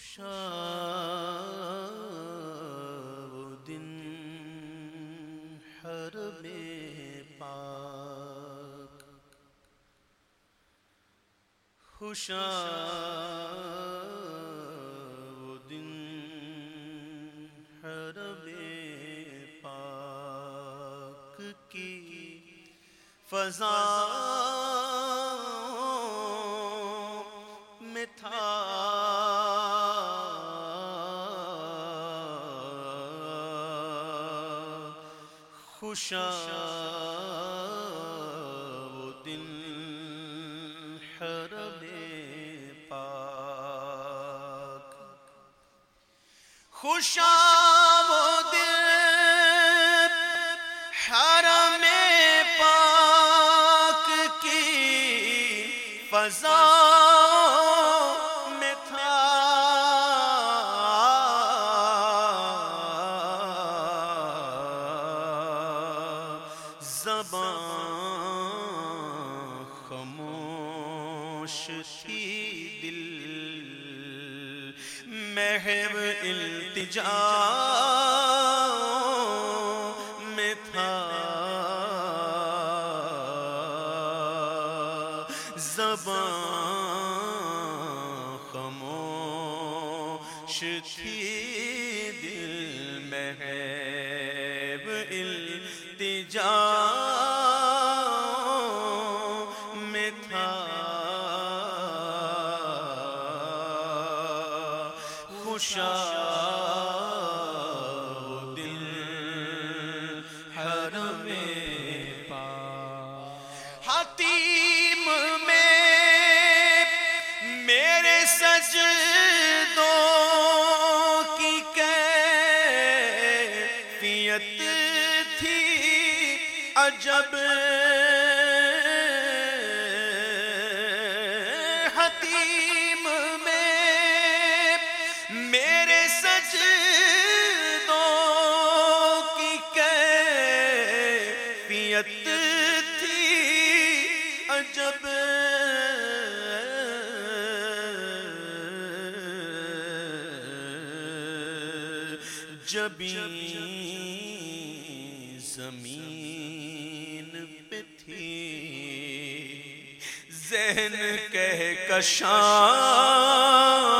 خوشا وہ دن ہر بے پاک۔ خوشا وہ دن ہر بے پاک کی فضا حرم پاک۔ خوشا وہ حرم پاک کی فضا میں تھا۔ زبان ہے وہ التجا میں تھا۔ خوشا وہ دل حرم حتیم میں میرے سجدوں کی کیفیت تھی عجب کیفیت تھی۔ عجب۔ جبی زمین پہ تھی۔ ذہن کہہ کشاں۔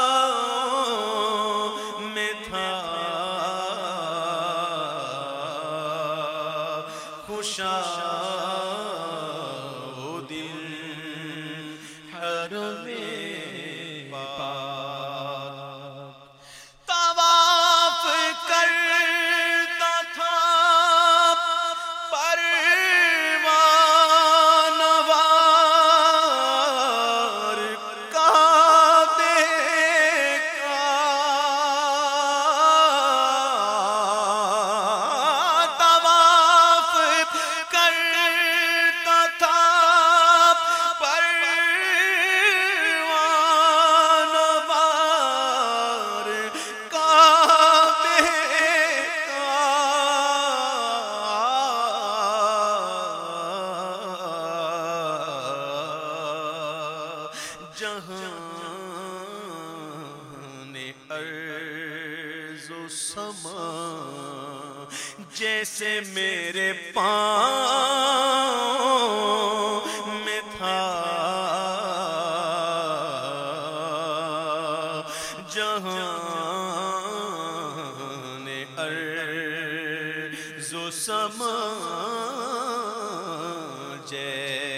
جہاں نے ارض و سما، جیسے میرے پاؤں میں تھا۔ جہاں نے ارض و سما، جیسے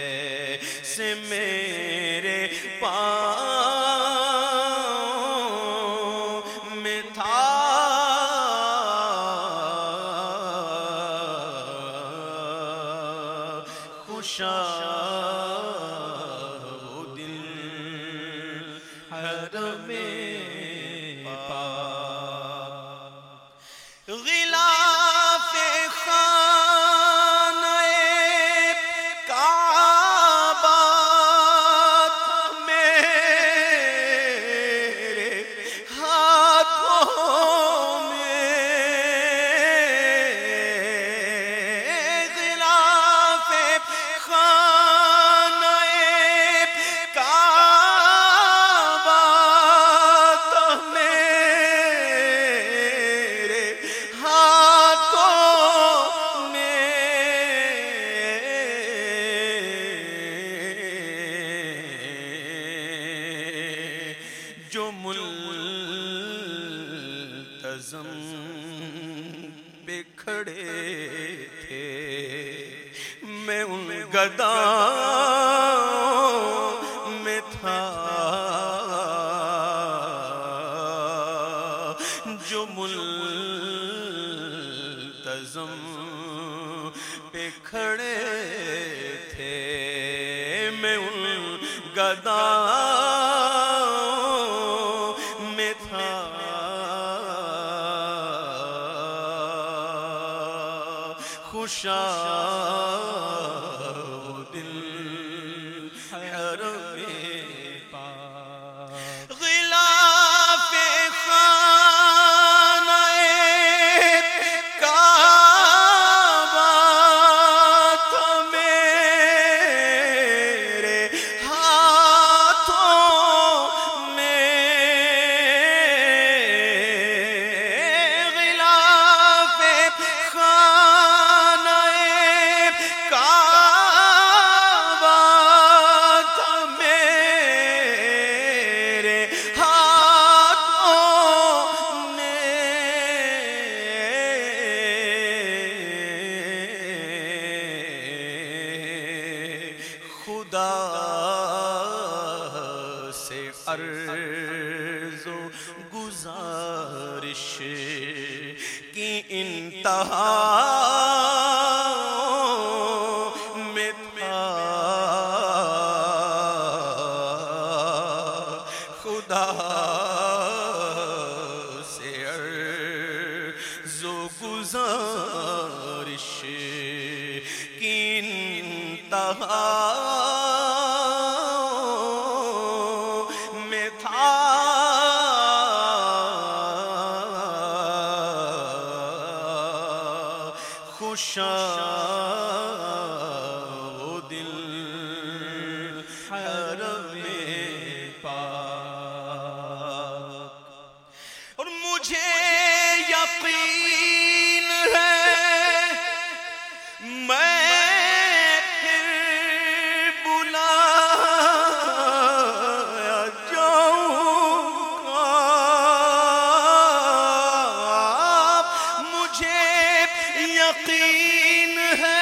حرم کھڑے تھے۔ میں ان گدا میں تھا۔ خوشا انتہا میں تھا خدا سے عرض گزارش کی انتہا یقین ہے۔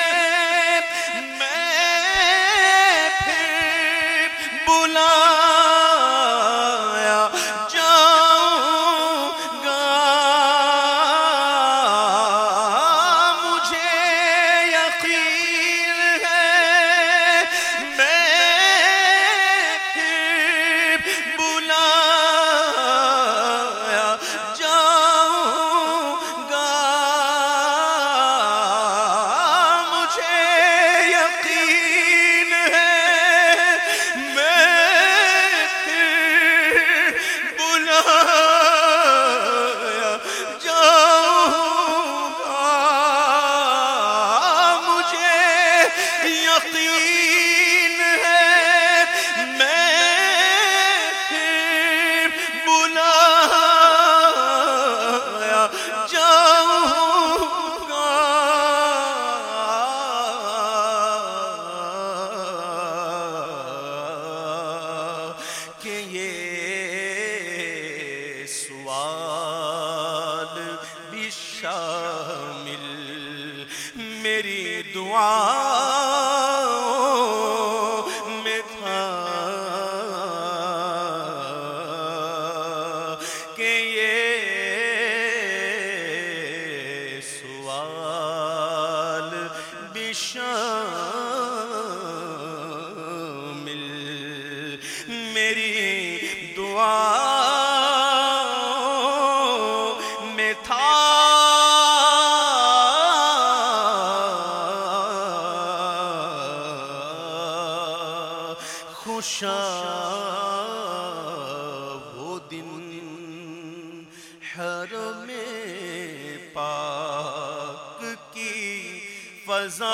فضا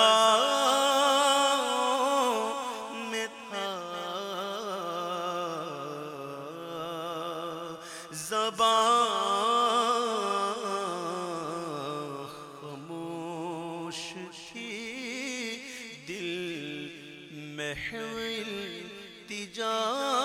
میں تھا۔ زبان دل محل تجار